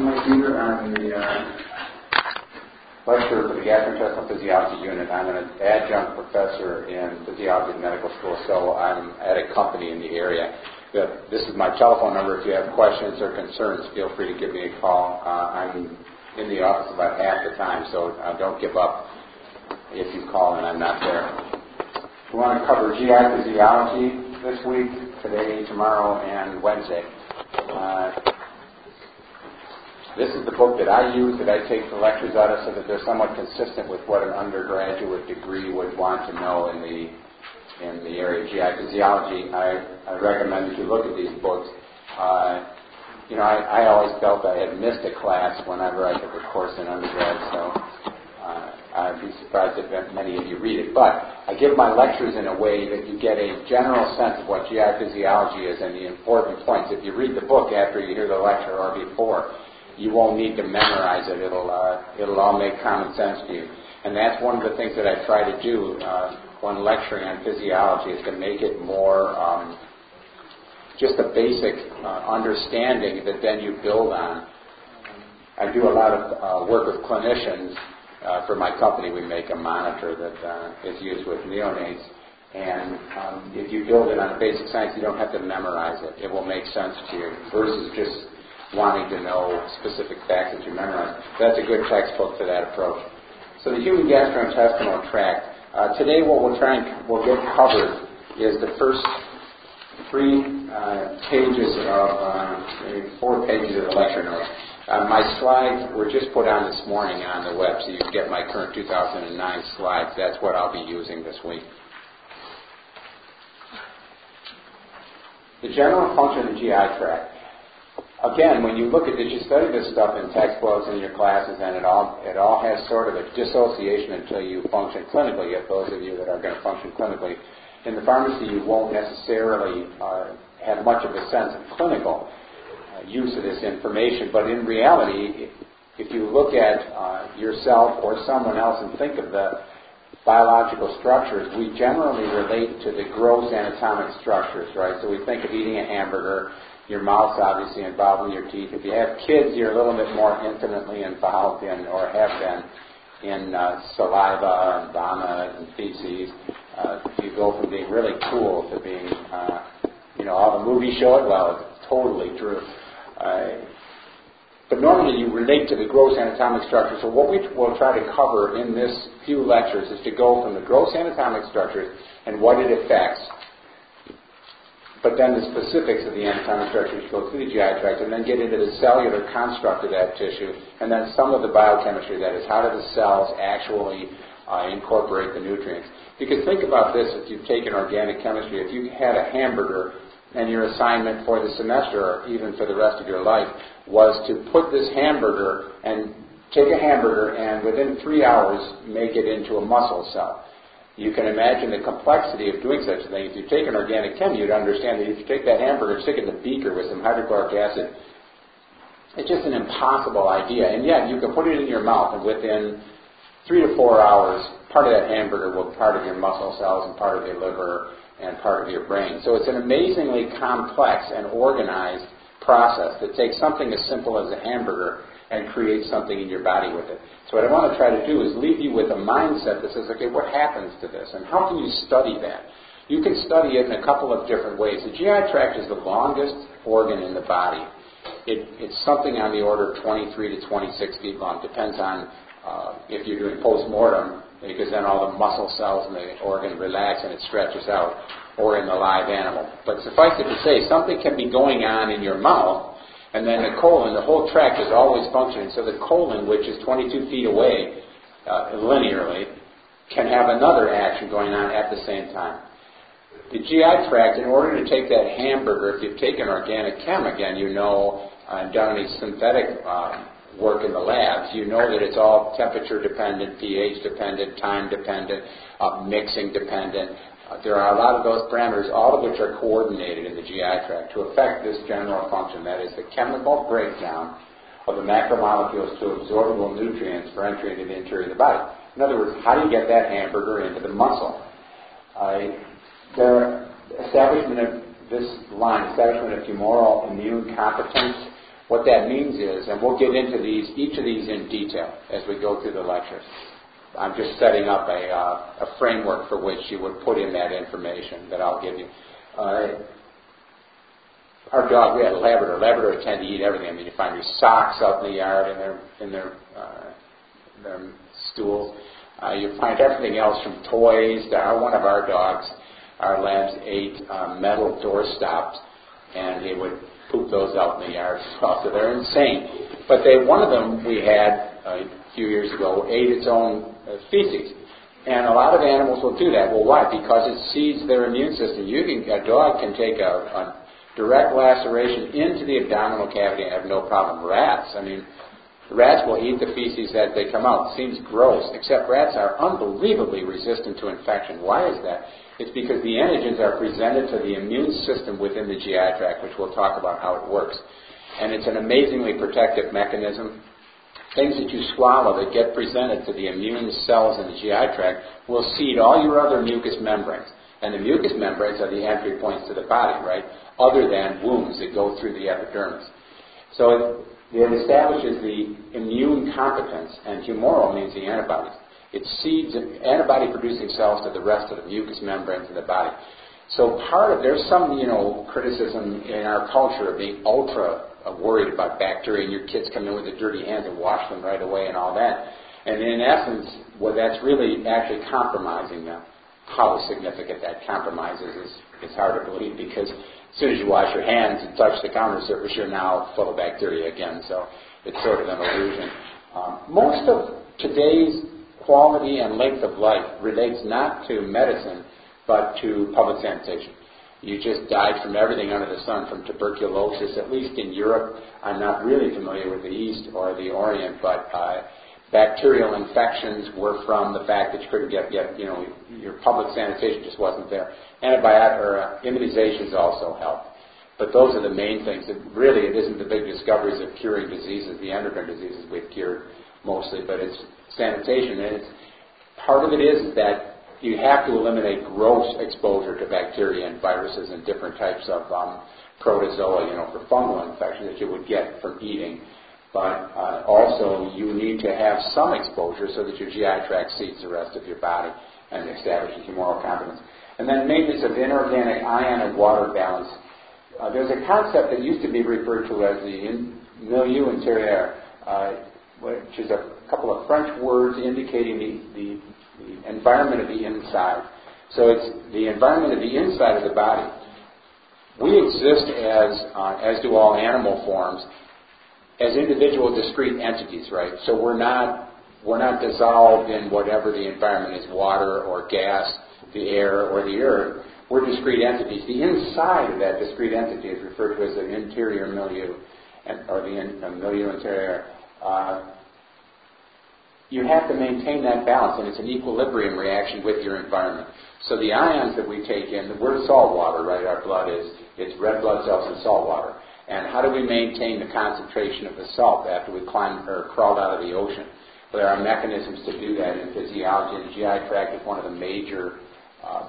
Mike Peter. I'm the uh, lecturer for the gastrointestinal physiology unit. I'm an adjunct professor in physiology at medical school, so I'm at a company in the area. This is my telephone number. If you have questions or concerns, feel free to give me a call. Uh, I'm in the office about half the time, so uh, don't give up if you call and I'm not there. We want to cover GI physiology this week, today, tomorrow, and Wednesday. Uh, this is the book that I use, that I take the lectures out of, so that they're somewhat consistent with what an undergraduate degree would want to know in the in the area of GI physiology. I, I recommend that you look at these books. Uh, you know, I, I always felt I had missed a class whenever I took a course in undergrad, so uh, I'd be surprised if many of you read it. But I give my lectures in a way that you get a general sense of what GI physiology is and the important points. If you read the book after you hear the lecture or before, you won't need to memorize it. It'll uh, it'll all make common sense to you. And that's one of the things that I try to do uh, when lecturing on physiology is to make it more um, just a basic uh, understanding that then you build on. I do a lot of uh, work with clinicians. Uh, for my company, we make a monitor that uh, is used with neonates. And um, if you build it on basic science, you don't have to memorize it. It will make sense to you versus just wanting to know specific facts that you memorize. That's a good textbook for that approach. So the human gastrointestinal tract. Uh, today, what we'll try and we'll get covered is the first three uh, pages of, uh, four pages of the lecture notes. Uh, my slides were just put on this morning on the web, so you can get my current 2009 slides. That's what I'll be using this week. The general function of the GI tract. Again, when you look at this, you study this stuff in textbooks in your classes, and it all it all has sort of a dissociation until you function clinically. If those of you that are going to function clinically, in the pharmacy, you won't necessarily uh, have much of a sense of clinical uh, use of this information. But in reality, if you look at uh, yourself or someone else and think of the biological structures, we generally relate to the gross anatomic structures, right? So we think of eating a hamburger, your mouth's obviously involved in your teeth. If you have kids, you're a little bit more intimately involved in, or have been, in uh, saliva and vomit and feces uh, you go from being really cool to being, uh, you know, all the movies show it. Well, it's totally true. Uh, but normally you relate to the gross anatomic structure. So what we will try to cover in this few lectures is to go from the gross anatomic structures and what it affects, but then the specifics of the anatomic structures go through the GI tract, and then get into the cellular construct of that tissue, and then some of the biochemistry. That is, how do the cells actually uh, incorporate the nutrients? Because think about this if you've taken organic chemistry, if you had a hamburger and your assignment for the semester or even for the rest of your life was to put this hamburger and take a hamburger and within three hours make it into a muscle cell. You can imagine the complexity of doing such a thing. If you take an organic chem, you'd understand that if you take that hamburger and stick it in the beaker with some hydrochloric acid, it's just an impossible idea. And yet you can put it in your mouth and within three to four hours, part of that hamburger will be part of your muscle cells and part of your liver and part of your brain. So it's an amazingly complex and organized process that takes something as simple as a hamburger and creates something in your body with it. So what I want to try to do is leave you with a mindset that says, okay, what happens to this? And how can you study that? You can study it in a couple of different ways. The GI tract is the longest organ in the body. It, it's something on the order of 23 to 26 feet long. Depends on uh, if you're doing post-mortem, because then all the muscle cells in the organ relax and it stretches out, or in the live animal. But suffice it to say, something can be going on in your mouth, and then the colon, the whole tract is always functioning. So the colon, which is 22 feet away uh, linearly, can have another action going on at the same time. The GI tract, in order to take that hamburger, if you've taken organic chem again, you know, uh, done any synthetic uh, work in the labs, you know that it's all temperature dependent, pH dependent, time dependent, uh, mixing dependent. There are a lot of those parameters, all of which are coordinated in the GI tract to affect this general function. That is the chemical breakdown of the macromolecules to absorbable nutrients for entry into the interior of the body. In other words, how do you get that hamburger into the muscle? Uh, the establishment of this line, establishment of humoral immune competence, What that means is, and we'll get into these, each of these in detail as we go through the lectures. I'm just setting up a, uh, a framework for which you would put in that information that I'll give you. Uh, our dog, we had a Labrador. Labradors tend to eat everything. I mean, you find your socks out in the yard in their in their uh, their stools. Uh, you find everything else from toys to our, one of our dogs. Our labs ate uh, metal door stops, and he would poop those out in the yard. So they're insane. But they, one of them we had uh, a few years ago ate its own Uh, feces. And a lot of animals will do that. Well, why? Because it seeds their immune system. You can, a dog can take a, a direct laceration into the abdominal cavity and have no problem. Rats, I mean, rats will eat the feces as they come out. Seems gross, except rats are unbelievably resistant to infection. Why is that? It's because the antigens are presented to the immune system within the GI tract, which we'll talk about how it works. And it's an amazingly protective mechanism things that you swallow that get presented to the immune cells in the GI tract will seed all your other mucous membranes. And the mucous membranes are the entry points to the body, right? Other than wounds that go through the epidermis. So it, it establishes the immune competence, and humoral means the antibodies. It seeds antibody producing cells to the rest of the mucous membranes in the body. So part of there's some you know criticism in our culture of being ultra worried about bacteria, and your kids come in with the dirty hands and wash them right away and all that. And in essence, what that's really actually compromising them. How significant that compromise is, is, is hard to believe because as soon as you wash your hands and touch the counter surface, you're now full of bacteria again. So it's sort of an illusion. Um, most of today's quality and length of life relates not to medicine, but to public sanitation. You just died from everything under the sun, from tuberculosis, at least in Europe. I'm not really familiar with the East or the Orient, but uh, bacterial infections were from the fact that you couldn't get, get you know, your public sanitation just wasn't there. Antibiotic or uh, immunizations also help. But those are the main things. And really, it isn't the big discoveries of curing diseases, the endocrine diseases we've cured mostly, but it's sanitation. And it's, part of it is that you have to eliminate gross exposure to bacteria and viruses and different types of um, protozoa, you know, for fungal infection that you would get from eating. But uh, also, you need to have some exposure so that your GI tract seeds the rest of your body and establishes humoral competence. And then maintenance of inorganic ion and water balance. Uh, there's a concept that used to be referred to as the in, milieu intérieur, uh, which is a couple of French words indicating the, the the environment of the inside. So it's the environment of the inside of the body. We exist as, uh, as do all animal forms, as individual discrete entities, right? So we're not we're not dissolved in whatever the environment is, water or gas, the air or the earth. We're discrete entities. The inside of that discrete entity is referred to as an interior milieu, or the in, milieu interior. Uh, you have to maintain that balance, and it's an equilibrium reaction with your environment. So the ions that we take in, we're salt water, right? Our blood is it's red blood cells and salt water. And how do we maintain the concentration of the salt after we climbed or crawled out of the ocean? Well, there are mechanisms to do that in physiology. The GI tract is one of the major uh,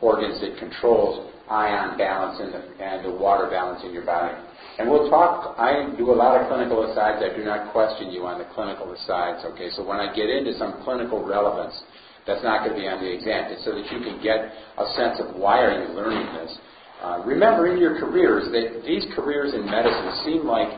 organs that controls ion balance and the, and the water balance in your body. And we'll talk, I do a lot of clinical asides. I do not question you on the clinical asides, okay? So when I get into some clinical relevance, that's not going to be on the exam. It's so that you can get a sense of why are you learning this. Uh, remember in your careers that these careers in medicine seem like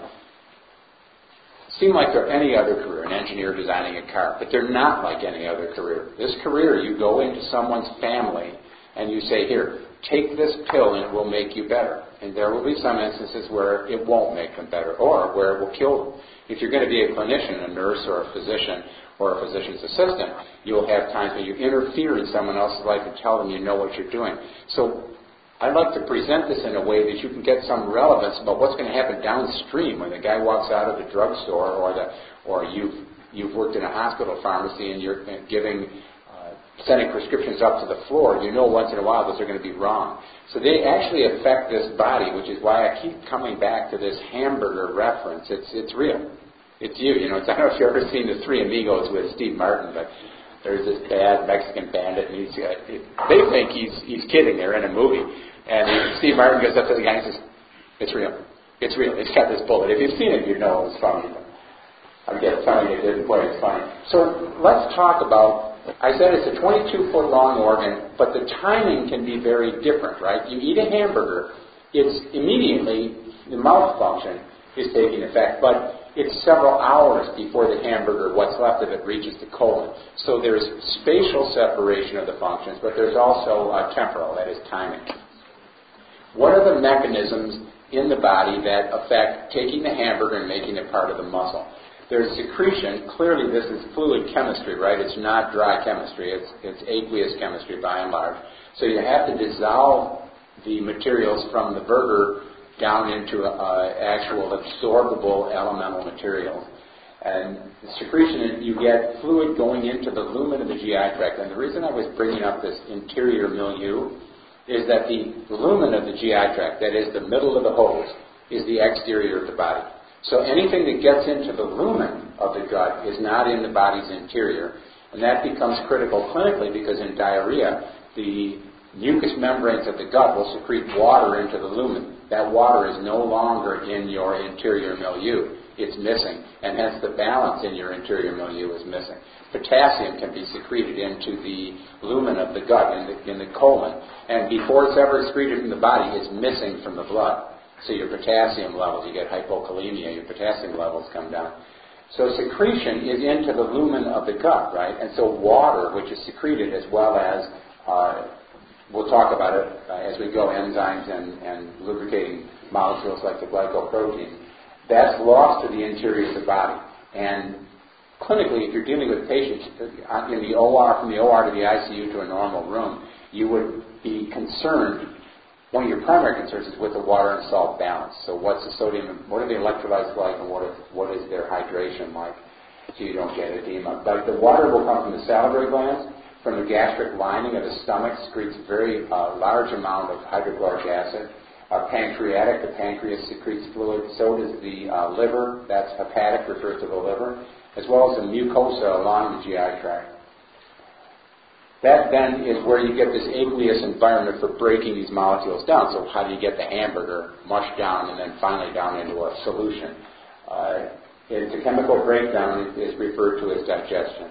seem like they're any other career, an engineer designing a car, but they're not like any other career. This career, you go into someone's family and you say, here, take this pill and it will make you better. And there will be some instances where it won't make them better or where it will kill them. If you're going to be a clinician, a nurse or a physician or a physician's assistant, you'll have times when you interfere in someone else's life and tell them you know what you're doing. So I'd like to present this in a way that you can get some relevance about what's going to happen downstream when the guy walks out of the drugstore or the or you've you've worked in a hospital pharmacy and you're giving sending prescriptions up to the floor, you know once in a while that they're going to be wrong. So they actually affect this body, which is why I keep coming back to this hamburger reference. It's it's real. It's you. You know, it's, I don't know if you've ever seen the Three Amigos with Steve Martin, but there's this bad Mexican bandit, and he's uh, they think he's he's kidding. They're in a movie, and Steve Martin goes up to the guy and says, "It's real." It's real. It's got this bullet. If you've seen it, you know it's funny. I guess funny it didn't play. It's funny. So let's talk about. I said it's a 22 foot long organ, but the timing can be very different, right? You eat a hamburger, it's immediately the mouth function is taking effect, but it's several hours before the hamburger, what's left of it, reaches the colon. So there's spatial separation of the functions, but there's also uh, temporal, that is timing. What are the mechanisms in the body that affect taking the hamburger and making it part of the muscle? There's secretion. Clearly, this is fluid chemistry, right? It's not dry chemistry. It's, it's aqueous chemistry by and large. So you have to dissolve the materials from the burger down into actual absorbable elemental materials. And secretion, you get fluid going into the lumen of the GI tract. And the reason I was bringing up this interior milieu is that the lumen of the GI tract, that is the middle of the hose, is the exterior of the body. So anything that gets into the lumen of the gut is not in the body's interior. And that becomes critical clinically because in diarrhea, the mucous membranes of the gut will secrete water into the lumen. That water is no longer in your interior milieu. It's missing, and hence the balance in your interior milieu is missing. Potassium can be secreted into the lumen of the gut, in the, in the colon, and before it's ever excreted from the body, it's missing from the blood. So your potassium levels, you get hypokalemia, your potassium levels come down. So secretion is into the lumen of the gut, right? And so water, which is secreted, as well as uh, we'll talk about it uh, as we go, enzymes and, and lubricating molecules like the glycoprotein. That's lost to the interior of the body. And clinically, if you're dealing with patients uh, in the OR, from the OR to the ICU to a normal room, you would be concerned one of your primary concerns is with the water and salt balance. So what's the sodium, what are the electrolytes like, and what, what is their hydration like, so you don't get edema. But the water will come from the salivary glands, from the gastric lining of the stomach, secretes a very uh, large amount of hydrochloric acid. Uh, pancreatic, the pancreas secretes fluid. So does the uh, liver. That's hepatic, refers to the liver, as well as the mucosa along the GI tract. That then is where you get this aqueous environment for breaking these molecules down. So how do you get the hamburger mushed down and then finally down into a solution? Uh, it's a chemical breakdown is referred to as digestion.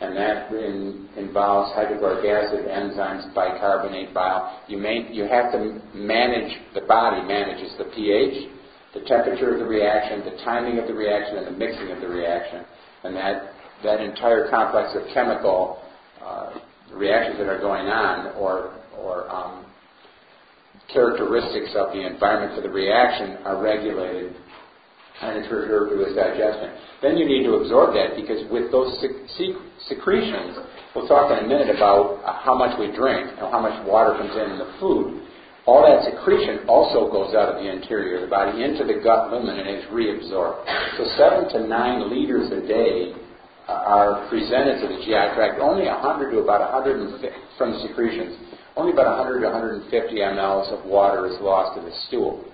And that in, involves hydrochloric acid, enzymes, bicarbonate, bile. You, may, you have to manage, the body manages the pH, the temperature of the reaction, the timing of the reaction, and the mixing of the reaction. And that, that entire complex of chemical uh, reactions that are going on or, or um, characteristics of the environment for the reaction are regulated and it's referred to as digestion. Then you need to absorb that because with those sec- secretions, we'll talk in a minute about how much we drink and how much water comes in in the food. All that secretion also goes out of the interior of the body into the gut lumen and is reabsorbed. So seven to nine liters a day are presented to the GI tract, only 100 to about 150 from secretions, only about 100 to 150 mLs of water is lost to the stool.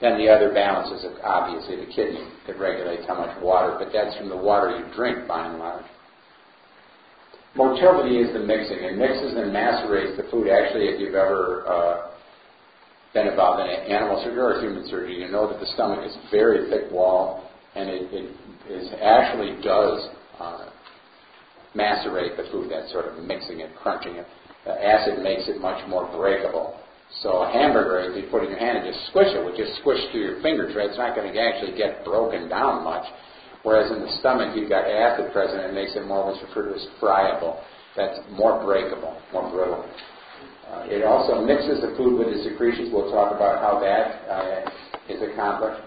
Then the other balance is obviously the kidney that regulates how much water, but that's from the water you drink by and large. Motility is the mixing. It mixes and macerates the food. Actually, if you've ever uh, been involved in animal surgery or human surgery, you know that the stomach is very thick wall, and it, it is actually does uh, macerate the food, that sort of mixing it, crunching it. The acid makes it much more breakable. So a hamburger, if you put it in your hand and just squish it, would just squish through your fingers, right? It's not going to actually get broken down much. Whereas in the stomach, you've got acid present, and it makes it more what's referred to as friable. That's more breakable, more brittle. Uh, it also mixes the food with the secretions. We'll talk about how that uh, is accomplished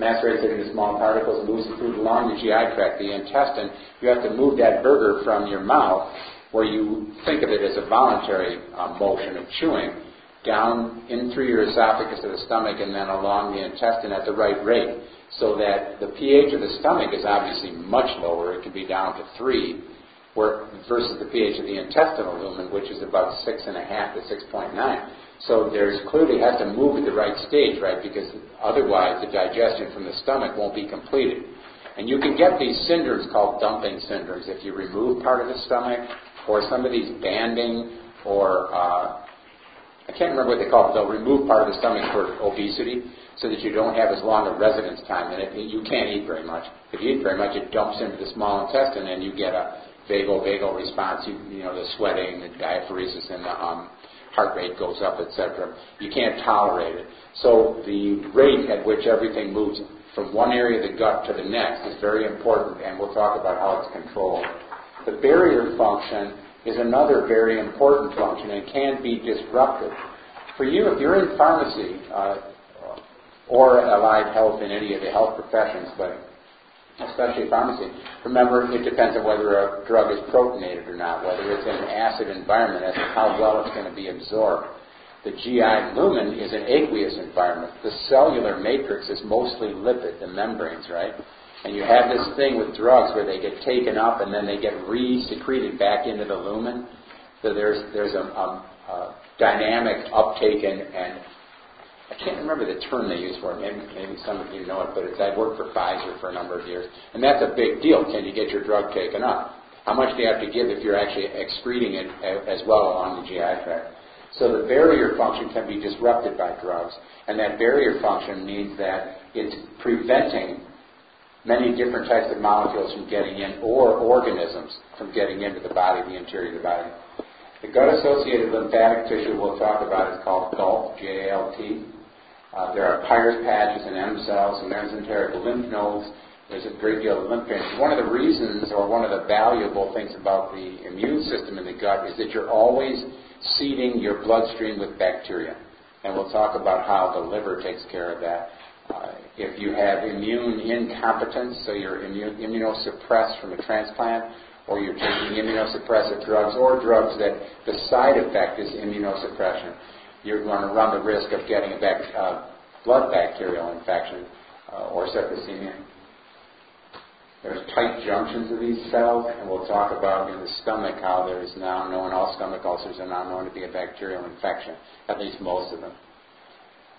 macerates it into small particles, moves the food along the GI tract, the intestine. You have to move that burger from your mouth, where you think of it as a voluntary uh, motion of chewing, down in through your esophagus to the stomach and then along the intestine at the right rate, so that the pH of the stomach is obviously much lower. It can be down to three, where, versus the pH of the intestinal lumen, which is about six and a half to six point nine. So there's clearly has to move at the right stage, right? Because otherwise the digestion from the stomach won't be completed. And you can get these syndromes called dumping syndromes if you remove part of the stomach, or some of these banding, or uh, I can't remember what they call it. They'll remove part of the stomach for obesity. so that you don't have as long a residence time And. You can't eat very much. If you eat very much, it dumps into the small intestine, and you get a vasovagal response. You, you know, the sweating, the diaphoresis, and the um, heart rate goes up, etc. You can't tolerate it. So the rate at which everything moves from one area of the gut to the next is very important, and we'll talk about how it's controlled. The barrier function is another very important function and can be disruptive. For you, if you're in pharmacy uh, or allied health in any of the health professions, but especially pharmacy, remember it depends on whether a drug is protonated or not, whether it's in an acid environment as to how well it's going to be absorbed. The GI lumen is an aqueous environment. The cellular matrix is mostly lipid, the membranes, right? And you have this thing with drugs where they get taken up and then they get re-secreted back into the lumen. So there's there's a, a, a dynamic uptake and, and I can't remember the term they use for it. Maybe, maybe some of you know it, but it's, I worked for Pfizer for a number of years, and that's a big deal. Can you get your drug taken up? How much do you have to give if you're actually excreting it as well along the GI tract? So the barrier function can be disrupted by drugs, and that barrier function means that it's preventing many different types of molecules from getting in, or organisms from getting into the body, the interior of the body. The gut-associated lymphatic tissue we'll talk about is called GALT, G-A-L-T. Uh, there are Peyer's patches and M cells and mesenteric lymph nodes. There's a great deal of lymph. One of the reasons, or one of the valuable things about the immune system in the gut, is that you're always seeding your bloodstream with bacteria. And we'll talk about how the liver takes care of that. Uh, if you have immune incompetence, so you're immune, immunosuppressed from a transplant, or you're taking immunosuppressive drugs, or drugs that the side effect is immunosuppression, you're going to run the risk of getting a bac- uh, blood bacterial infection uh, or septicemia. There's tight junctions of these cells, and we'll talk about in the stomach how there is now known all stomach ulcers are now known to be a bacterial infection, at least most of them.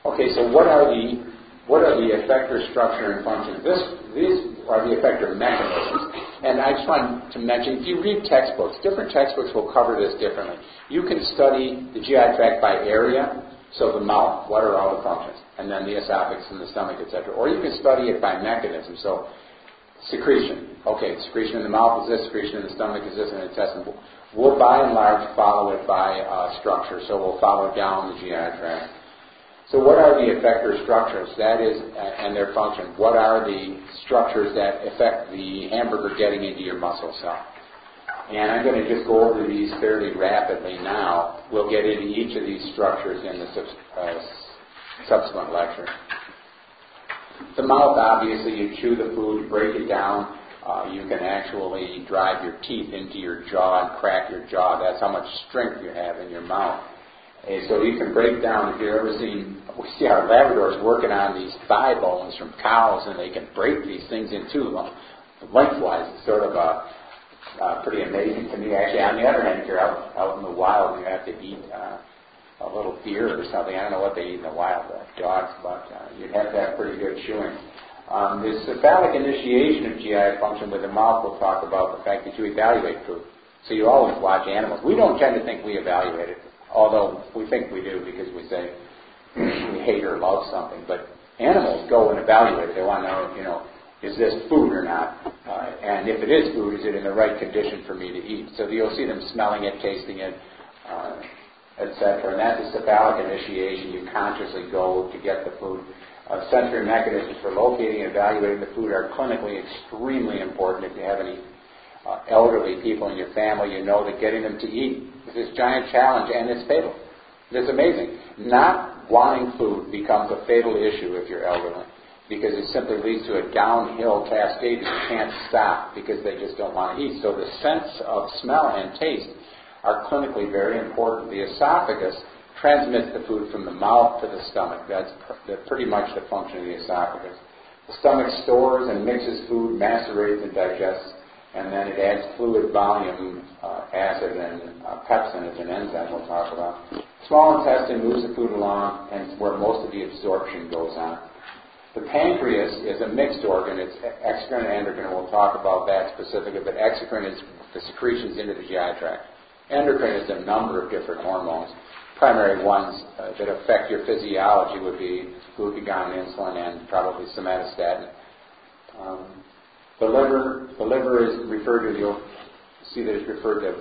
Okay, so what are the what are the effector structure and function? This, these are the effector mechanisms. And I just want to mention, if you read textbooks, different textbooks will cover this differently. You can study the GI tract by area, so the mouth, what are all the functions, and then the esophagus and the stomach, etc. Or you can study it by mechanism. So secretion, okay, secretion in the mouth is this, secretion in the stomach is this, and the intestine. We'll by and large follow it by uh, structure, so we'll follow down the GI tract. So what are the effector structures? That is, and their function. What are the structures that affect the hamburger getting into your muscle cell? And I'm going to just go over these fairly rapidly now. We'll get into each of these structures in the uh, subsequent lecture. The mouth, obviously, you chew the food, break it down. Uh, you can actually drive your teeth into your jaw and crack your jaw. That's how much strength you have in your mouth. And so you can break down, if you've ever seen, we see our Labradors working on these thigh bones from cows, and they can break these things in two lengthwise. It's sort of a, uh, pretty amazing to me. Actually, on the other hand, if you're out, out in the wild, you have to eat uh, a little deer or something. I don't know what they eat in the wild, uh, dogs, but uh, you'd have to have pretty good chewing. Um, the cephalic initiation of GI function with the mouth will talk about the fact that you evaluate food. So you always watch animals. We don't tend to think we evaluate it although we think we do because we say we hate or love something. But animals go and evaluate. They want to know, you know, is this food or not? Uh, and if it is food, is it in the right condition for me to eat? So you'll see them smelling it, tasting it, uh, etc. And that's a cephalic initiation. You consciously go to get the food. Uh, sensory mechanisms for locating and evaluating the food are clinically extremely important. If you have any uh, elderly people in your family, you know that getting them to eat is this giant challenge, and it's fatal. It's amazing. Not wanting food becomes a fatal issue if you're elderly because it simply leads to a downhill cascade that you can't stop because they just don't want to eat. So the sense of smell and taste are clinically very important. The esophagus transmits the food from the mouth to the stomach. That's pr- pretty much the function of the esophagus. The stomach stores and mixes food, macerates and digests and then it adds fluid volume uh, acid and uh, pepsin is an enzyme we'll talk about. Small intestine moves the food along and where most of the absorption goes on. The pancreas is a mixed organ. It's exocrine and endocrine. We'll talk about that specifically, but exocrine is the secretions into the GI tract. Endocrine is a number of different hormones. primary ones uh, that affect your physiology would be glucagon, insulin, and probably somatostatin. Um, the liver, the liver is referred to. You'll see that it's referred to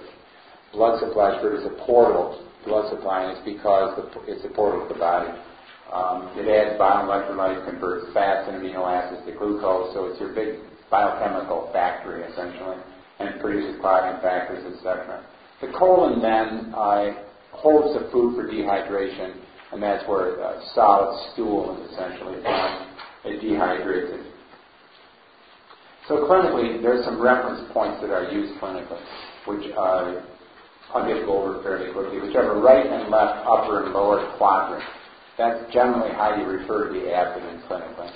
blood supply is referred to as a portal blood supply, and it's because the, it's a portal to the body. Um, it adds bioelectrolytes, converts fats and amino acids to glucose, so it's your big biochemical factory essentially, and produces clotting factors, etc. The colon then uh, holds the food for dehydration, and that's where uh, solid stool is essentially found. It dehydrates it. So clinically, there's some reference points that are used clinically, which are, I'll just go over fairly quickly. Whichever right and left, upper and lower quadrant. That's generally how you refer to the abdomen clinically.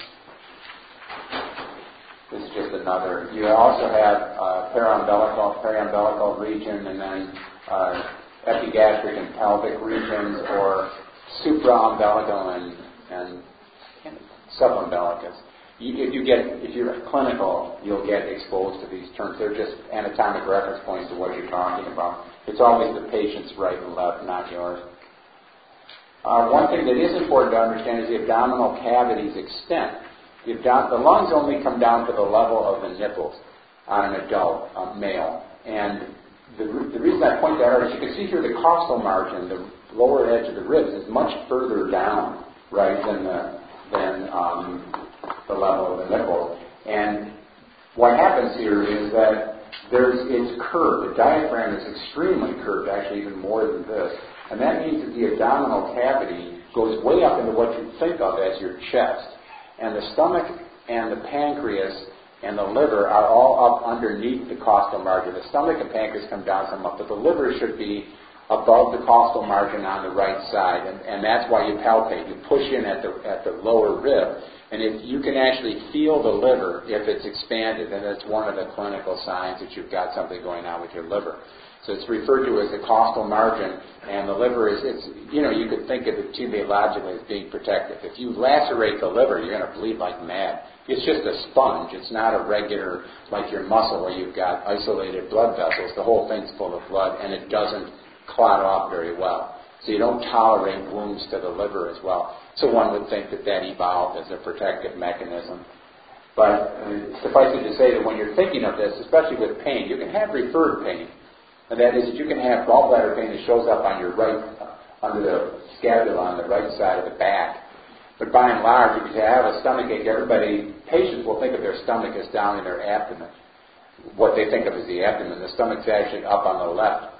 This is just another. You also have uh, periumbilical, periumbilical region, and then uh, epigastric and pelvic regions, or supraumbilical and, and subumbilicus. If you get, if you're clinical, you'll get exposed to these terms. They're just anatomic reference points to what you're talking about. It's always the patient's right and left, not yours. Uh, one thing that is important to understand is the abdominal cavity's extent. The, abdom- the lungs only come down to the level of the nipples on an adult male. And the, the reason I point that out is you can see here the costal margin, the lower edge of the ribs, is much further down, right, than the, than um, the level of the nipple. And what happens here is that there's, it's curved. The diaphragm is extremely curved, actually even more than this. And that means that the abdominal cavity goes way up into what you think of as your chest. And the stomach and the pancreas and the liver are all up underneath the costal margin. The stomach and pancreas come down somewhat, but the liver should be above the costal margin on the right side. And, and that's why you palpate. You push in at the, at the lower rib and if you can actually feel the liver, if it's expanded, then that's one of the clinical signs that you've got something going on with your liver. So it's referred to as the costal margin, and the liver is, it's, you know, you could think of it teleologically as being protective. If you lacerate the liver, you're going to bleed like mad. It's just a sponge. It's not a regular, like your muscle where you've got isolated blood vessels. The whole thing's full of blood, and it doesn't clot off very well. So you don't tolerate wounds to the liver as well. So one would think that that evolved as a protective mechanism. But uh, suffice it to say that when you're thinking of this, especially with pain, you can have referred pain. And that is that you can have gallbladder pain that shows up on your right, under the scapula on the right side of the back. But by and large, if you have a stomach ache, everybody, patients will think of their stomach as down in their abdomen. What they think of as the abdomen. The stomach's actually up on the left.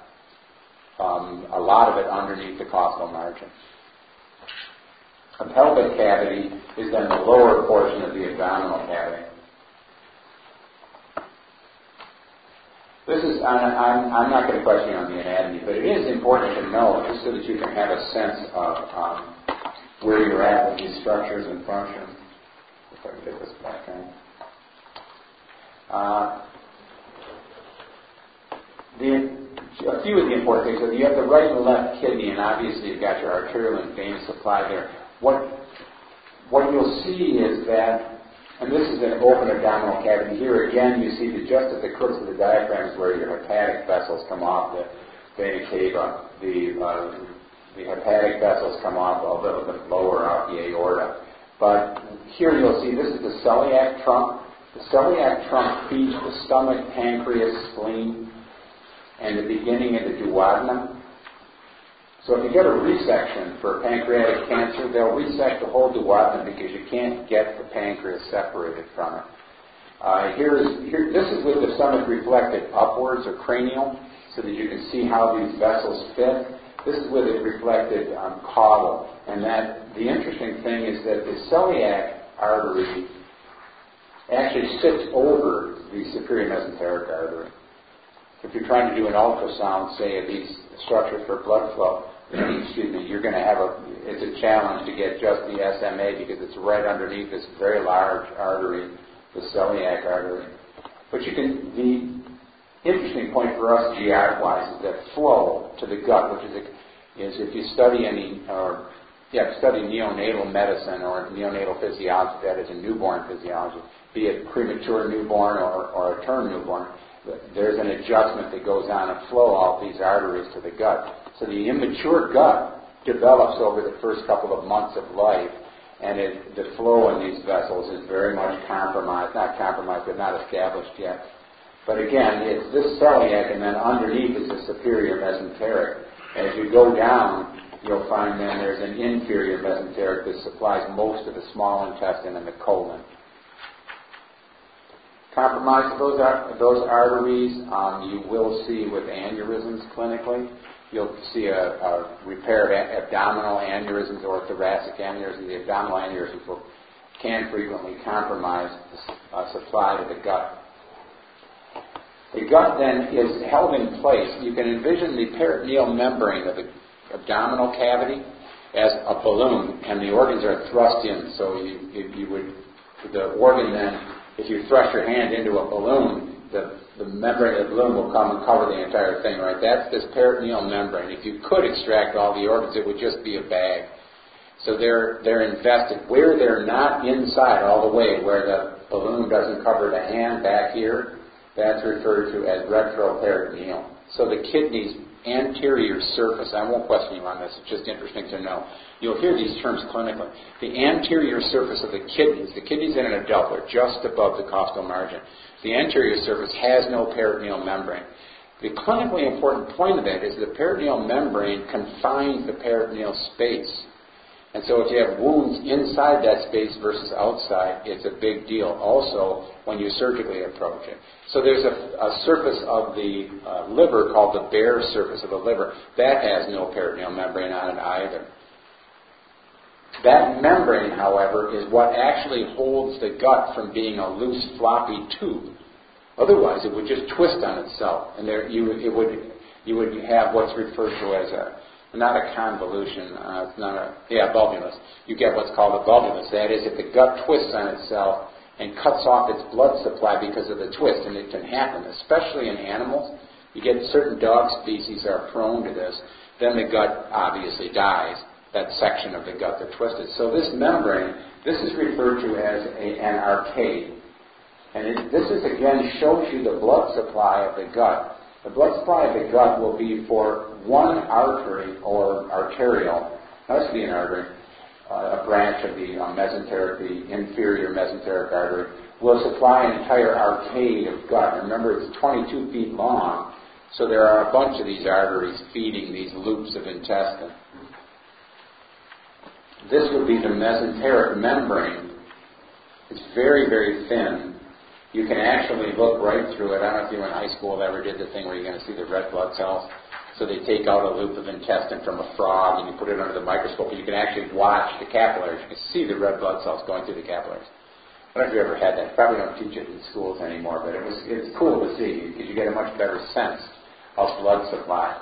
Um, a lot of it underneath the costal margin. A pelvic cavity is then the lower portion of the abdominal cavity. This is, I'm, I'm not going to question you on the anatomy, but it is important to know just so that you can have a sense of um, where you're at with these structures and functions. If I can get this back in. Uh, the, a few of the important things. So you have the right and left kidney, and obviously you've got your arterial and venous supply there what, what you'll see is that, and this is an open abdominal cavity. Here again, you see that just at the crux of the diaphragm is where your hepatic vessels come off the vena cava. The, uh, the hepatic vessels come off a little bit lower off the aorta. But here you'll see this is the celiac trunk. The celiac trunk feeds the stomach, pancreas, spleen, and the beginning of the duodenum. So if you get a resection for pancreatic cancer, they'll resect the whole duodenum because you can't get the pancreas separated from it. Uh, here is, here, this is with the stomach reflected upwards or cranial so that you can see how these vessels fit. This is with it reflected um, caudal. And that the interesting thing is that the celiac artery actually sits over the superior mesenteric artery. If you're trying to do an ultrasound, say, of these structures for blood flow, excuse me, you're going to have a, it's a challenge to get just the SMA because it's right underneath this very large artery, the celiac artery. But you can, the interesting point for us GI-wise is that flow to the gut, which is, a, is if you study any, or yeah, study neonatal medicine or neonatal physiology, that is a newborn physiology, be it premature newborn or, or a term newborn, there's an adjustment that goes on and flow all these arteries to the gut. So the immature gut develops over the first couple of months of life, and it, the flow in these vessels is very much compromised, not compromised, but not established yet. But again, it's this celiac, and then underneath is the superior mesenteric. As you go down, you'll find then there's an inferior mesenteric that supplies most of the small intestine and the colon. Compromise of those, those arteries, um, you will see with aneurysms clinically. You'll see a, a repair of abdominal aneurysms or thoracic aneurysms. The abdominal aneurysms will, can frequently compromise the uh, supply to the gut. The gut then is held in place. You can envision the peritoneal membrane of the abdominal cavity as a balloon, and the organs are thrust in. So you, you, you would, the organ then if you thrust your hand into a balloon, the, the membrane of the balloon will come and cover the entire thing, right? That's this peritoneal membrane. If you could extract all the organs, it would just be a bag. So they're, they're invested. Where they're not inside all the way, where the balloon doesn't cover the hand back here, that's referred to as retroperitoneal. So the kidneys anterior surface. I won't question you on this, it's just interesting to know. You'll hear these terms clinically. The anterior surface of the kidneys, the kidneys in an adult are just above the costal margin. The anterior surface has no peritoneal membrane. The clinically important point of that is the peritoneal membrane confines the peritoneal space. And so if you have wounds inside that space versus outside, it's a big deal also when you surgically approach it. So there's a, a surface of the uh, liver called the bare surface of the liver. That has no peritoneal membrane on it either. That membrane, however, is what actually holds the gut from being a loose, floppy tube. Otherwise, it would just twist on itself, and there you it would you would have what's referred to as a not a convolution, uh, it's not a yeah volvulus. You get what's called a volvulus. That is, if the gut twists on itself, and cuts off its blood supply because of the twist, and it can happen, especially in animals. You get certain dog species are prone to this. Then the gut obviously dies. That section of the gut that twisted. So this membrane, this is referred to as a, an arcade, and it, this is again shows you the blood supply of the gut. The blood supply of the gut will be for one artery or arterial. That must be an artery uh, a branch of the um, mesenteric, the inferior mesenteric artery, will supply an entire arcade of gut. Remember, it's 22 feet long, so there are a bunch of these arteries feeding these loops of intestine. This would be the mesenteric membrane. It's very, very thin. You can actually look right through it. I don't know if you in high school ever did the thing where you're going to see the red blood cells. So they take out a loop of intestine from a frog and you put it under the microscope and you can actually watch the capillaries. You can see the red blood cells going through the capillaries. I don't know if you ever had that. Probably don't teach it in schools anymore, but it was it's cool to see because you get a much better sense of blood supply.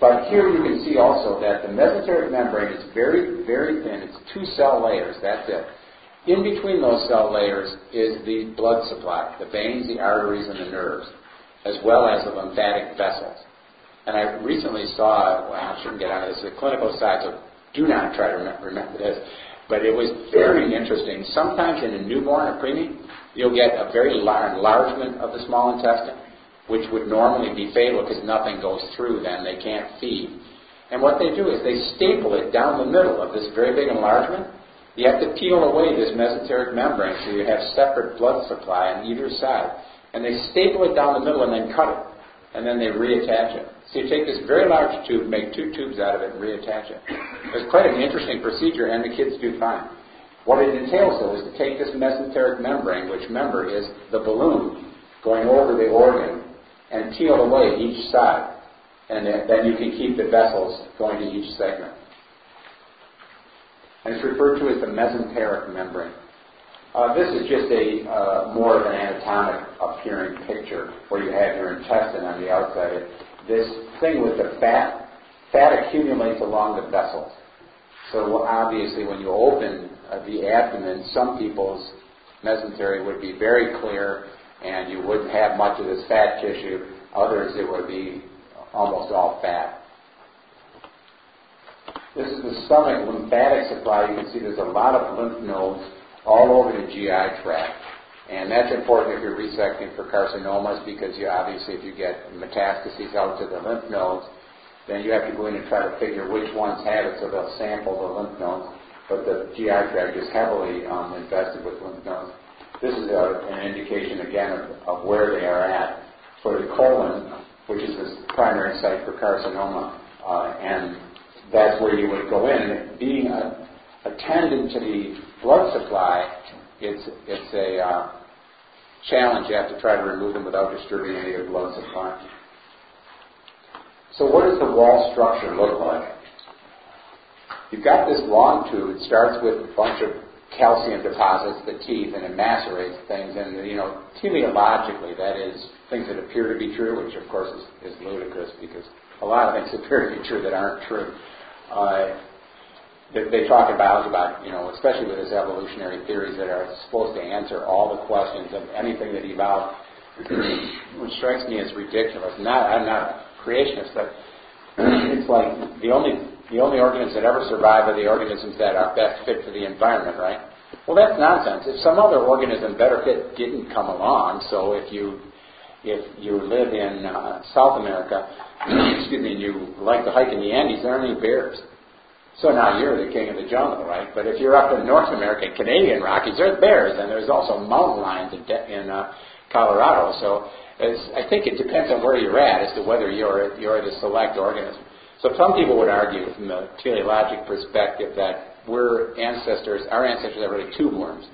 But here you can see also that the mesenteric membrane is very, very thin. It's two cell layers. That's it. In between those cell layers is the blood supply, the veins, the arteries, and the nerves, as well as the lymphatic vessels. And I recently saw, well, I shouldn't get on this, the clinical side, so do not try to remember, this, but it was very interesting. Sometimes in a newborn or preemie, you'll get a very large enlargement of the small intestine, which would normally be fatal because nothing goes through then, they can't feed. And what they do is they staple it down the middle of this very big enlargement. You have to peel away this mesenteric membrane so you have separate blood supply on either side. And they staple it down the middle and then cut it. And then they reattach it. So you take this very large tube, make two tubes out of it, and reattach it. It's quite an interesting procedure, and the kids do fine. What it entails, though, is to take this mesenteric membrane, which, remember, is the balloon going over the organ, and peel away each side. And then you can keep the vessels going to each segment. And it's referred to as the mesenteric membrane. Uh, this is just a uh, more of an anatomic appearing picture where you have your intestine on the outside this thing with the fat, fat accumulates along the vessels. So obviously, when you open uh, the abdomen, some people's mesentery would be very clear, and you wouldn't have much of this fat tissue. Others, it would be almost all fat. This is the stomach lymphatic supply. You can see there's a lot of lymph nodes all over the GI tract. And that's important if you're resecting for carcinomas because you obviously, if you get metastases out to the lymph nodes, then you have to go in and try to figure which ones have it, so they'll sample the lymph nodes. But the GI tract is heavily um, infested with lymph nodes. This is a, an indication again of, of where they are at. For the colon, which is the primary site for carcinoma, uh, and that's where you would go in. being a, attendant to the blood supply, it's it's a uh, challenge. You have to try to remove them without disturbing any of the blood supply. So what does the wall structure look like? You've got this long tube. It starts with a bunch of calcium deposits, the teeth, and it macerates things. And, you know, teleologically, that is things that appear to be true, which of course is, is ludicrous because a lot of things appear to be true that aren't true. Uh, they, they talk biology about, you know, especially with these evolutionary theories that are supposed to answer all the questions of anything that evolved, which strikes me as ridiculous. Not, I'm not a creationist, but it's like the only the only organisms that ever survive are the organisms that are best fit for the environment, right? Well, that's nonsense. If some other organism better fit didn't come along, so if you if you live in uh, South America, excuse me, and you like to hike in the Andes, there aren't any bears. So now you're the king of the jungle, right? But if you're up in North America, Canadian Rockies, there's bears, and there's also mountain lions in, in uh, Colorado. So I think it depends on where you're at as to whether you're you're the select organism. So some people would argue from the teleologic perspective that we're ancestors, our ancestors are really tube worms.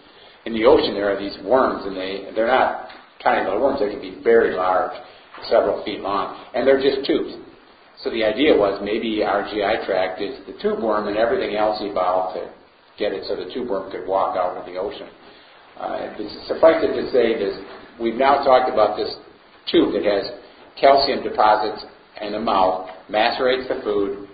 In the ocean there are these worms and they, they're not tiny little worms, they can be very large, several feet long, and they're just tubes. So the idea was maybe our GI tract is the tube worm and everything else evolved to get it so the tube worm could walk out of the ocean. Uh, suffice it to say this, we've now talked about this tube that has calcium deposits in the mouth, macerates the food,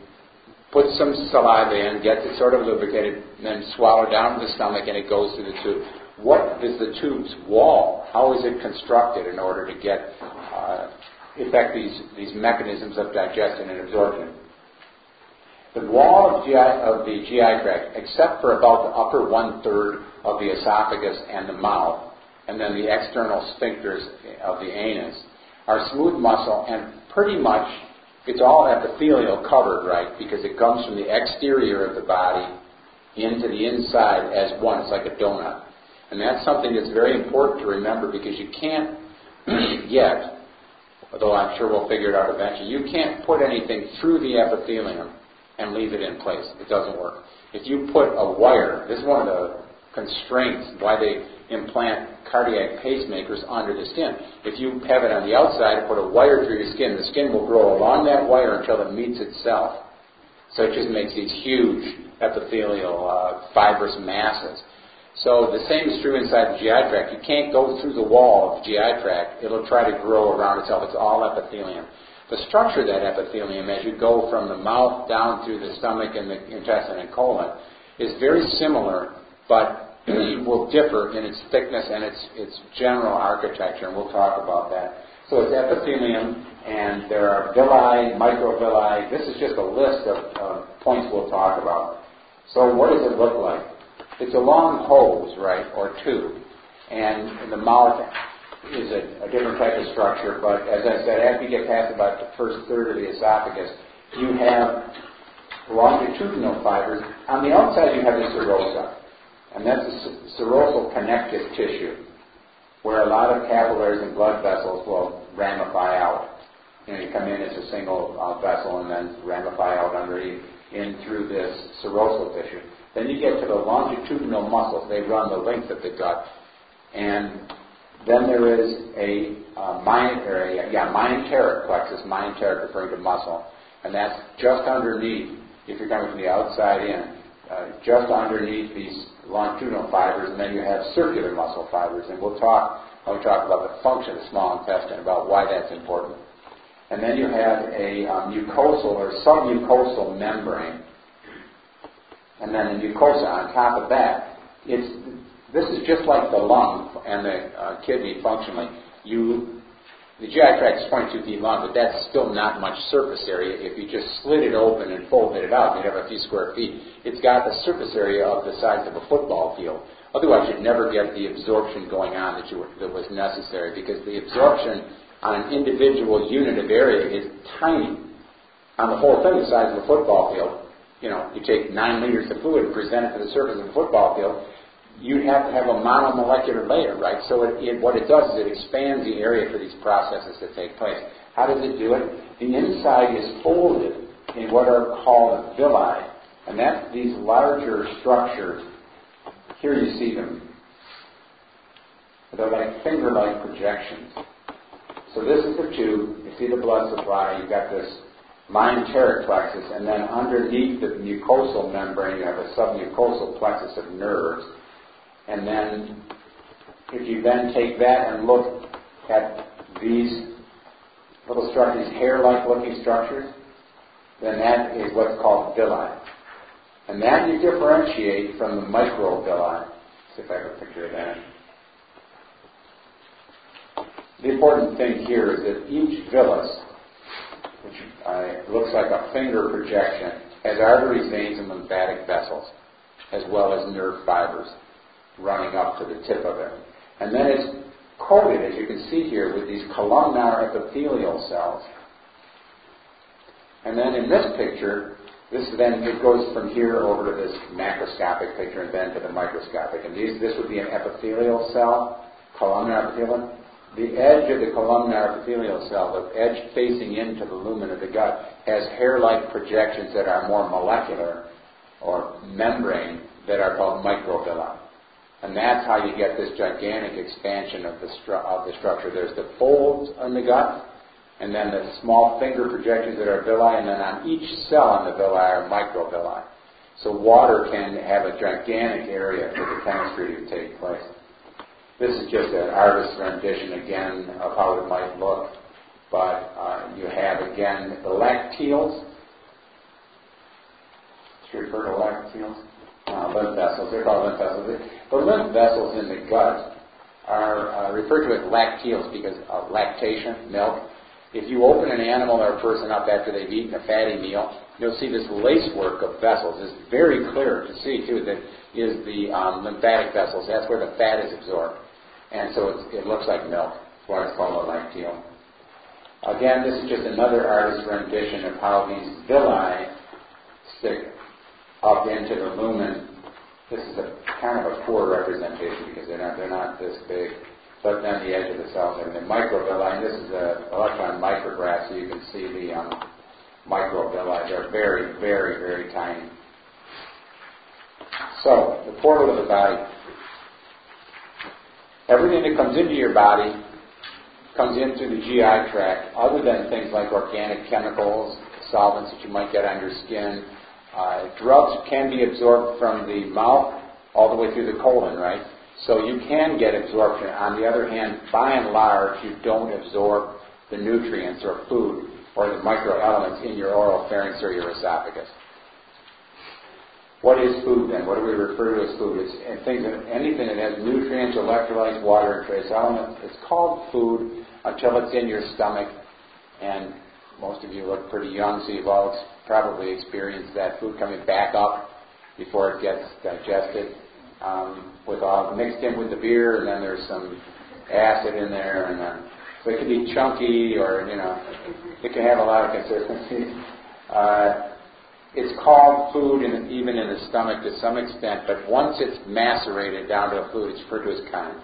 puts some saliva in, gets it sort of lubricated, and then swallowed down to the stomach, and it goes through the tube. What is the tube's wall? How is it constructed in order to get uh, effect these, these mechanisms of digestion and absorption? The wall of, GI, of the GI tract, except for about the upper one third of the esophagus and the mouth, and then the external sphincters of the anus, are smooth muscle and pretty much it's all epithelial covered, right? Because it comes from the exterior of the body into the inside as one. It's like a donut. And that's something that's very important to remember because you can't yet, although I'm sure we'll figure it out eventually, you can't put anything through the epithelium and leave it in place. It doesn't work. If you put a wire, this is one of the constraints why they implant cardiac pacemakers under the skin. If you have it on the outside, put a wire through your skin, the skin will grow along that wire until it meets itself. So it just makes these huge epithelial uh, fibrous masses. So the same is true inside the GI tract. You can't go through the wall of the GI tract. It'll try to grow around itself. It's all epithelium. The structure of that epithelium, as you go from the mouth down through the stomach and the intestine and colon, is very similar, but will differ in its thickness and its, its general architecture, and we'll talk about that. So it's epithelium, and there are villi, microvilli. This is just a list of uh, points we'll talk about. So what does it look like? It's a long hose, right, or tube, and the mouth is a, a different type of structure. But as I said, after you get past about the first third of the esophagus, you have longitudinal fibers. On the outside, you have the serosa and that's a serosal connective tissue, where a lot of capillaries and blood vessels will ramify out. You know, you come in as a single uh, vessel and then ramify out underneath in through this serosal tissue. Then you get to the longitudinal muscles. They run the length of the gut. And then there is a uh, a, yeah, myenteric plexus, myenteric referring to muscle. And that's just underneath, if you're coming from the outside in, uh, just underneath these longitudinal fibers, and then you have circular muscle fibers. And we'll talk when we talk about the function of the small intestine about why that's important. And then you have a um, mucosal or submucosal membrane, and then a mucosa on top of that. It's this is just like the lung and the uh, kidney functionally. You the GI tract is 22 feet long, but that's still not much surface area. If you just slid it open and folded it out, you'd have a few square feet. It's got the surface area of the size of a football field. Otherwise, you'd never get the absorption going on that, you, that was necessary because the absorption on an individual unit of area is tiny. on the whole thing the size of a football field, you know, you take nine liters of fluid and present it to the surface of a football field, you have to have a monomolecular layer, right? So it, it, what it does is it expands the area for these processes to take place. How does it do it? The inside is folded in what are called villi, and that's these larger structures. Here you see them. They're like finger-like projections. So this is the tube. You see the blood supply. You've got this myenteric plexus, and then underneath the mucosal membrane, you have a submucosal plexus of nerves. And then, if you then take that and look at these little structures, hair-like looking structures, then that is what's called villi. And that you differentiate from the microvilli. See if I have a picture of that. The important thing here is that each villus, which uh, looks like a finger projection, has arteries, veins, and lymphatic vessels, as well as nerve fibers running up to the tip of it. And then it's coated, as you can see here, with these columnar epithelial cells. And then in this picture, this then it goes from here over to this macroscopic picture and then to the microscopic. And these, this would be an epithelial cell, columnar epithelium. The edge of the columnar epithelial cell, the edge facing into the lumen of the gut, has hair-like projections that are more molecular or membrane that are called microvilli. And that's how you get this gigantic expansion of the, stru- of the structure. There's the folds in the gut, and then the small finger projections that are villi, and then on each cell in the villi are microvilli. So water can have a gigantic area for the chemistry to take place. This is just an artist's rendition again of how it might look. But uh, you have again the lacteals. Should refer to lacteals uh, lymph vessels. They're called lymph vessels. The lymph vessels in the gut are uh, referred to as lacteals because of lactation, milk. If you open an animal or a person up after they've eaten a fatty meal, you'll see this lacework of vessels. It's very clear to see, too, that is the um, lymphatic vessels. That's where the fat is absorbed. And so it looks like milk. That's why it's called a lacteal. Again, this is just another artist's rendition of how these villi stick up into the lumen. This is a kind of a poor representation because they're not, they're not this big. But then the edge of the cells and the microvilli. And this is an electron micrograph, so you can see the um, microvilli. They're very, very, very tiny. So, the portal of the body. Everything that comes into your body comes in through the GI tract, other than things like organic chemicals, solvents that you might get on your skin, uh, drugs can be absorbed from the mouth all the way through the colon, right? So you can get absorption. On the other hand, by and large, you don't absorb the nutrients or food or the microelements in your oral pharynx or your esophagus. What is food then? What do we refer to as food? It's and things that, anything that has nutrients, electrolytes, water, and trace elements. It's called food until it's in your stomach. And most of you look pretty young, so you've all probably experienced that food coming back up before it gets digested, um, with all mixed in with the beer, and then there's some acid in there, and uh, so it can be chunky, or you know, it can have a lot of consistency. Uh, it's called food, in, even in the stomach to some extent, but once it's macerated down to a food, it's referred to as chyme.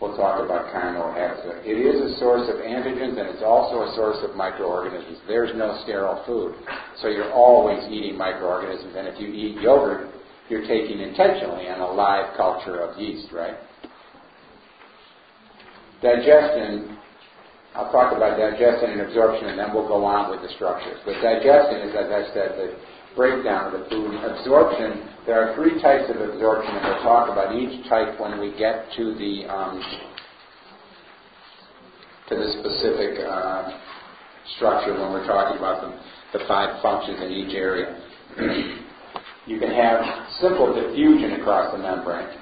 We'll talk about habits. It is a source of antigens and it's also a source of microorganisms. There's no sterile food. So you're always eating microorganisms. And if you eat yogurt, you're taking intentionally on a live culture of yeast, right? Digestion, I'll talk about digestion and absorption and then we'll go on with the structures. But digestion is, as I said, the breakdown of the food. Absorption, there are three types of absorption, and we'll talk about each type when we get to the um, to the specific uh, structure when we're talking about the, the five functions in each area. you can have simple diffusion across the membrane,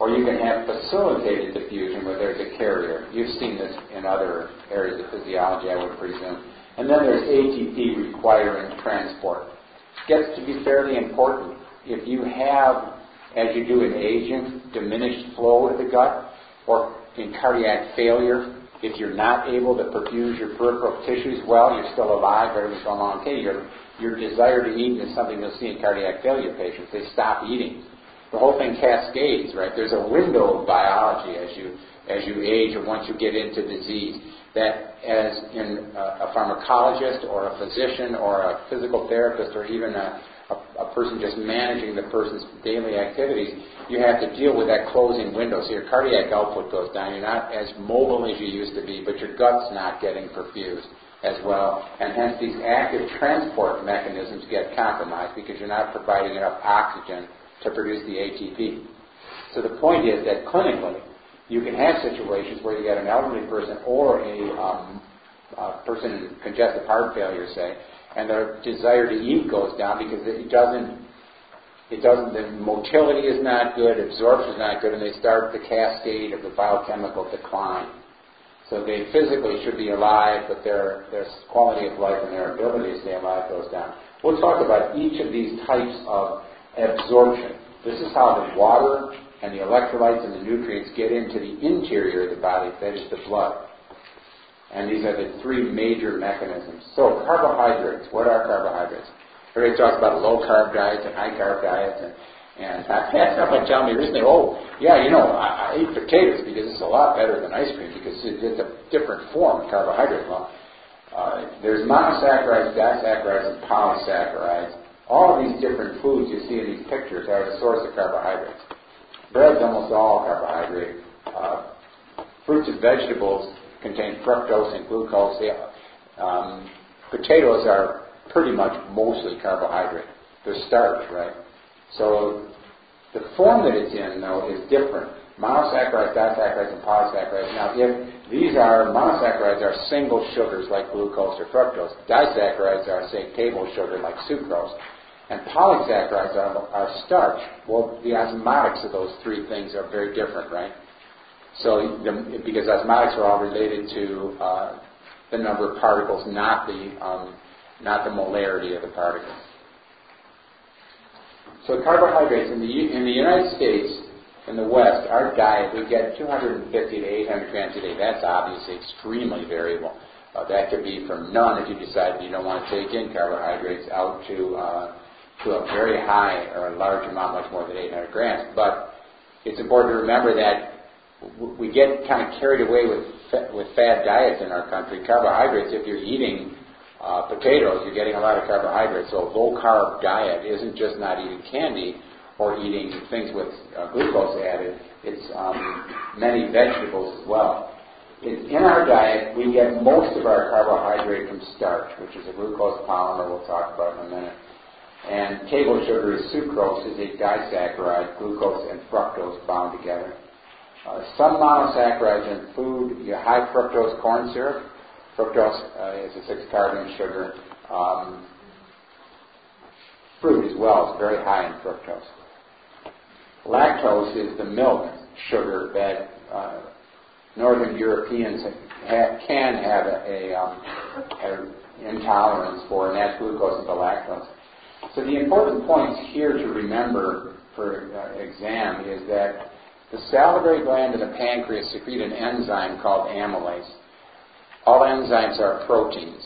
or you can have facilitated diffusion where there's a carrier. You've seen this in other areas of physiology, I would presume. And then there's ATP requiring transport gets to be fairly important. If you have, as you do in aging, diminished flow to the gut, or in cardiac failure, If you're not able to perfuse your peripheral tissues well, you're still alive, but everything's going along okay. Your, your desire to eat is something you'll see in cardiac failure patients. They stop eating. The whole thing cascades, right? There's a window of biology as you as you age or once you get into disease that as in a, a pharmacologist or a physician or a physical therapist or even a, a, a person just managing the person's daily activities, you have to deal with that closing window. So your cardiac output goes down. You're not as mobile as you used to be, but your gut's not getting perfused as well. And hence these active transport mechanisms get compromised because you're not providing enough oxygen to produce the ATP. So the point is that clinically, you can have situations where you get an elderly person or a, um, a person with congestive heart failure, say, and their desire to eat goes down because it doesn't, it doesn't, the motility is not good, absorption is not good, and they start the cascade of the biochemical decline. So they physically should be alive, but their, their quality of life and their ability to stay alive goes down. We'll talk about each of these types of absorption. This is how the water and the electrolytes and the nutrients get into the interior of the body, that is the blood. And these are the three major mechanisms. So, carbohydrates. What are carbohydrates? Everybody talks about low carb diets and high carb diets, and, and I've had someone tell me recently, oh, yeah, you know, I, I eat potatoes because it's a lot better than ice cream because it's a different form of carbohydrate. Well, uh, there's monosaccharides, disaccharides, and polysaccharides. All of these different foods you see in these pictures are the source of carbohydrates. Bread's almost all carbohydrate. Uh, fruits and vegetables contain fructose and glucose. Um, potatoes are pretty much mostly carbohydrate. They're starch, right? So the form that it's in, though, is different. Monosaccharides, disaccharides, and polysaccharides. Now, if these are monosaccharides are single sugars like glucose or fructose, disaccharides are, say, table sugar like sucrose, and polysaccharides are, are starch. Well, the osmotics of those three things are very different, right? So, the, because osmotics are all related to uh, the number of particles, not the um, not the molarity of the particles. So, carbohydrates in the in the United States, in the West, our diet we get 250 to 800 grams a day. That's obviously extremely variable. Uh, that could be from none if you decide you don't want to take in carbohydrates, out to uh, to a very high or a large amount, much more than 800 grams. But it's important to remember that we get kind of carried away with with fad diets in our country. Carbohydrates, if you're eating uh, potatoes, you're getting a lot of carbohydrates. So a low carb diet isn't just not eating candy or eating things with uh, glucose added. It's um, many vegetables as well. In, in our diet, we get most of our carbohydrate from starch, which is a glucose polymer we'll talk about in a minute. And table sugar is sucrose, is a disaccharide, glucose and fructose bound together. Uh, some monosaccharides in food, you high fructose corn syrup. Fructose uh, is a six carbon sugar. Um, fruit as well is very high in fructose. Lactose is the milk sugar that uh, Northern Europeans ha- can have a, a, um, a intolerance for, and that's glucose and lactose. So the important points here to remember for uh, exam is that the salivary gland and the pancreas secrete an enzyme called amylase. All enzymes are proteins.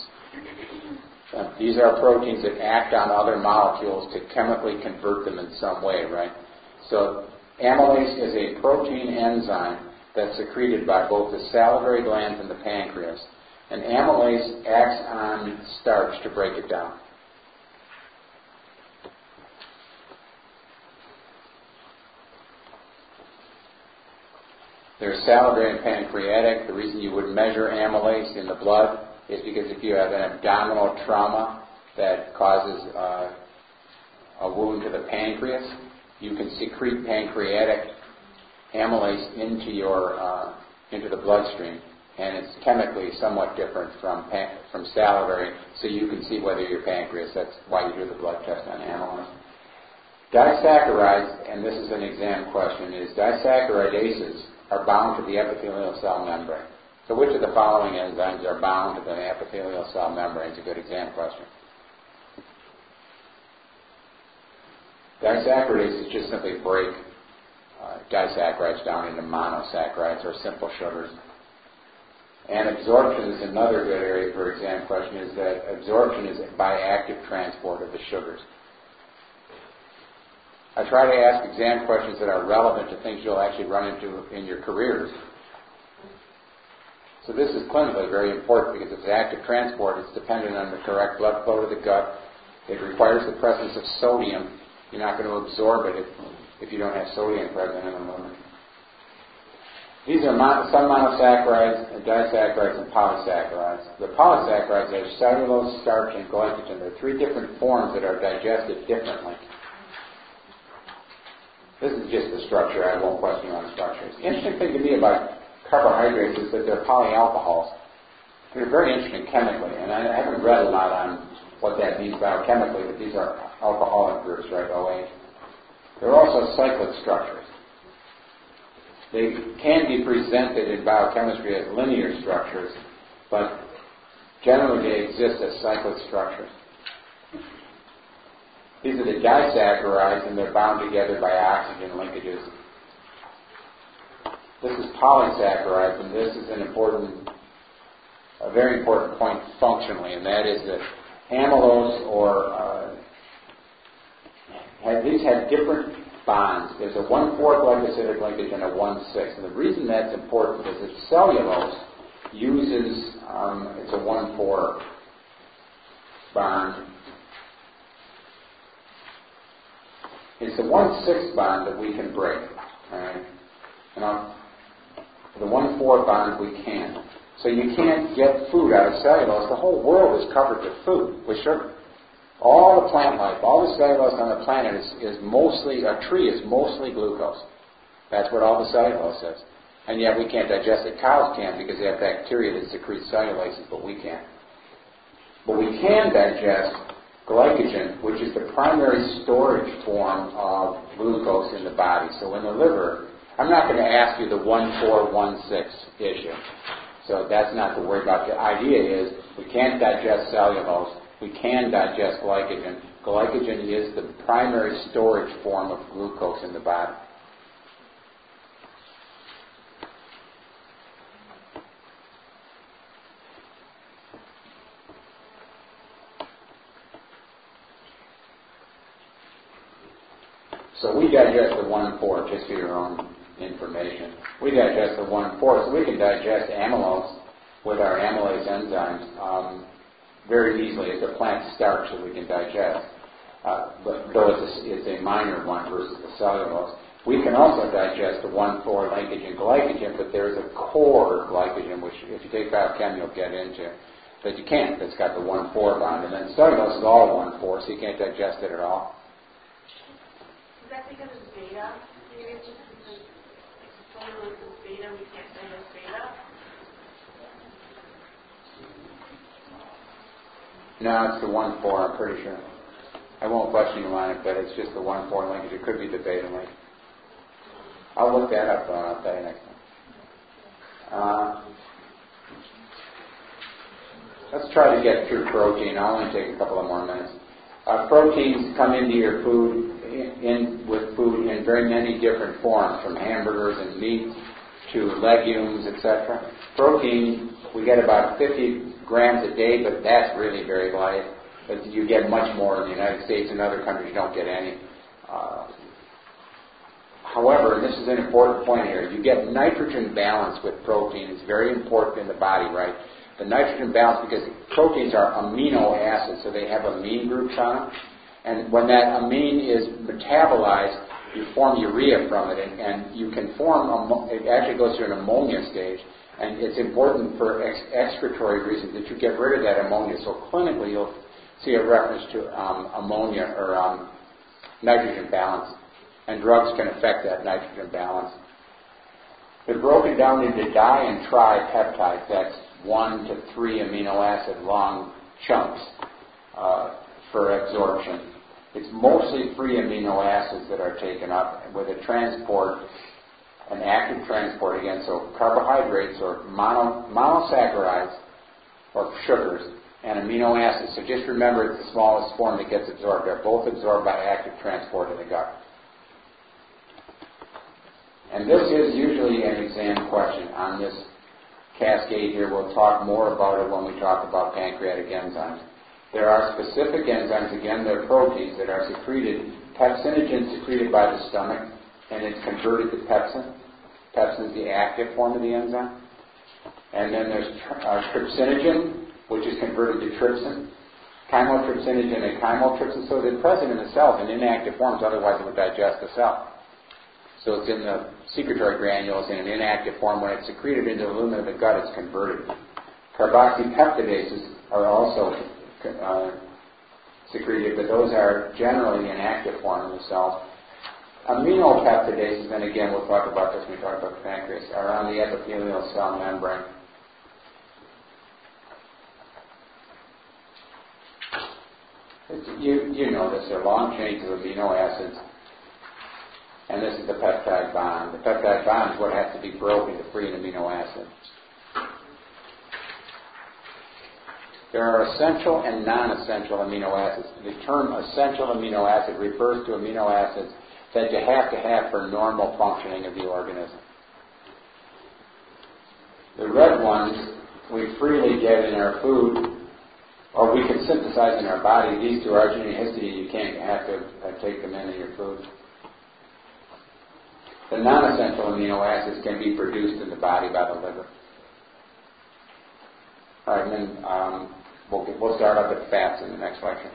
Uh, these are proteins that act on other molecules to chemically convert them in some way, right? So amylase is a protein enzyme that's secreted by both the salivary glands and the pancreas. And amylase acts on starch to break it down. There's salivary and pancreatic. The reason you would measure amylase in the blood is because if you have an abdominal trauma that causes uh, a wound to the pancreas, you can secrete pancreatic amylase into your uh, into the bloodstream, and it's chemically somewhat different from pan- from salivary, so you can see whether your pancreas. That's why you do the blood test on amylase. Disaccharides, and this is an exam question, is disaccharidases are bound to the epithelial cell membrane. So which of the following enzymes are bound to the epithelial cell membrane? is a good exam question. Disaccharides just simply break uh, disaccharides down into monosaccharides or simple sugars. And absorption is another good area for exam question, is that absorption is by active transport of the sugars. I try to ask exam questions that are relevant to things you'll actually run into in your careers. So this is clinically very important because it's active transport. It's dependent on the correct blood flow to the gut. It requires the presence of sodium. You're not going to absorb it if, if you don't have sodium present in the liver. These are mon- some monosaccharides, disaccharides, and polysaccharides. The polysaccharides are cellulose, starch, and glycogen. There are three different forms that are digested differently. This is just the structure. I won't question you on structure. The interesting thing to me about carbohydrates is that they're polyalcohols. They're very interesting chemically, and I haven't read a lot on what that means biochemically, but these are alcoholic groups, right, OH. They're also cyclic structures. They can be presented in biochemistry as linear structures, but generally they exist as cyclic structures. These are the disaccharides, and they're bound together by oxygen linkages. This is polysaccharides, and this is an important, a very important point functionally, and that is that amylose or uh, have, these have different bonds. There's a 1,4 glycosidic linkage and a 1,6. And the reason that's important is that cellulose uses, um, it's a 1,4 bond. It's the 1,6 bond that we can break. Alright? Now, the 1,4 bond we can. So you can't get food out of cellulose. The whole world is covered with food, with sugar. All the plant life, all the cellulose on the planet is, is mostly, a tree is mostly glucose. That's what all the cellulose is. And yet we can't digest it. Cows can because they have bacteria that secrete cellulases, but we can't. But we can digest glycogen, which is the primary storage form of glucose in the body. So in the liver, I'm not going to ask you the 1416 issue. So that's not to worry about. The idea is we can't digest cellulose we can digest glycogen. Glycogen is the primary storage form of glucose in the body. Digest the 1-4, just for your own information. We digest the 1-4, so we can digest amylose with our amylase enzymes. Um, very easily as a plant starch that we can digest. Uh, but though it's a, it's a minor one versus the cellulose. We can also digest the 1,4 linkage and glycogen, but there's a core glycogen, which if you take biochem, you'll get into, that you can't. That's got the 1,4 bond. And then cellulose is all 1,4, so you can't digest it at all. That because it's beta? Maybe it's just because cellulose is beta, we can't digest beta? No, it's the 1 4, I'm pretty sure. I won't question you on it, but it's just the 1 4 linkage. It could be the beta link. I'll look that up, and I'll tell you next time. Uh, let's try to get through protein. I'll only take a couple of more minutes. Uh, proteins come into your food in, with food in very many different forms, from hamburgers and meat to legumes, etc. Protein, we get about 50 grams a day, but that's really very light. But you get much more in the United States and other countries you don't get any. Uh, however, and this is an important point here, you get nitrogen balance with protein. It's very important in the body, right? The nitrogen balance because proteins are amino acids, so they have amine groups on them. And when that amine is metabolized, you form urea from it, and, and you can form, it actually goes through an ammonia stage. And it's important for ex- excretory reasons that you get rid of that ammonia. So clinically, you'll see a reference to um, ammonia or um, nitrogen balance. And drugs can affect that nitrogen balance. They're broken down into di and tripeptides. That's one to three amino acid long chunks uh, for absorption. It's mostly free amino acids that are taken up with a transport an active transport again. So carbohydrates or mono, monosaccharides or sugars and amino acids. So just remember it's the smallest form that gets absorbed. They're both absorbed by active transport in the gut. And this is usually an exam question on this cascade here. We'll talk more about it when we talk about pancreatic enzymes. There are specific enzymes, again, they're proteins that are secreted. Pepsinogen secreted by the stomach, and it's converted to pepsin. Pepsin is the active form of the enzyme. And then there's uh, trypsinogen, which is converted to trypsin. Chymotrypsinogen and chymotrypsin. So they're present in the cells in inactive forms, otherwise it would digest the cell. So it's in the secretory granules in an inactive form. When it's secreted into the lumen of the gut, it's converted. Carboxypeptidases are also uh, secreted, but those are generally in active form in the cell. Aminopeptidases, and again we'll talk about this when we talk about the pancreas, are on the epithelial cell membrane. you, you know this, they're long chains of amino acids, and this is the peptide bond. The peptide bond is what has to be broken to free an amino acid. There are essential and non-essential amino acids. The term essential amino acid refers to amino acids that you have to have for normal functioning of the organism. The red ones we freely get in our food, or we can synthesize in our body. These two arginine histidine, you can't have to uh, take them in in your food. The non-essential amino acids can be produced in the body by the liver. All right, and then um, We'll, we'll start off with fats in the next lecture.